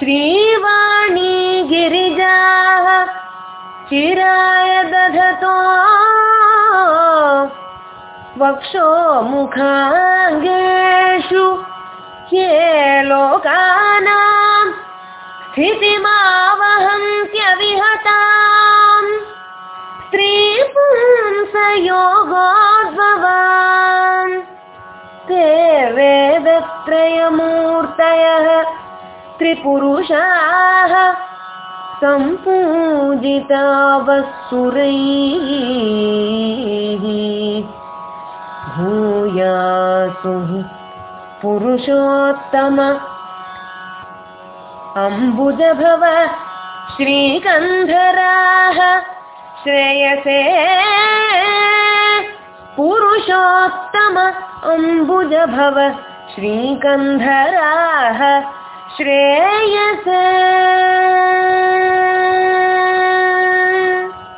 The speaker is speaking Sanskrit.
श्रीवाणी गिरिजाः चिराय दधतो। वक्षो मुखाङ्गेषु ये लोकानां स्थितिमावहन्त्यविहताम्। स्त्रीपुंसयोगोद्भवान्। ते वेदत्रयमूर्तयः त्रिपुरुषाः सम्पूजितावसुरैः। भूयासु पुरुषोत्तम। अम्बुजभव श्रीकन्धराः श्रेयसे। पुरुषोत्तम अम्बुजभव श्रीकन्धराः श्रेयसे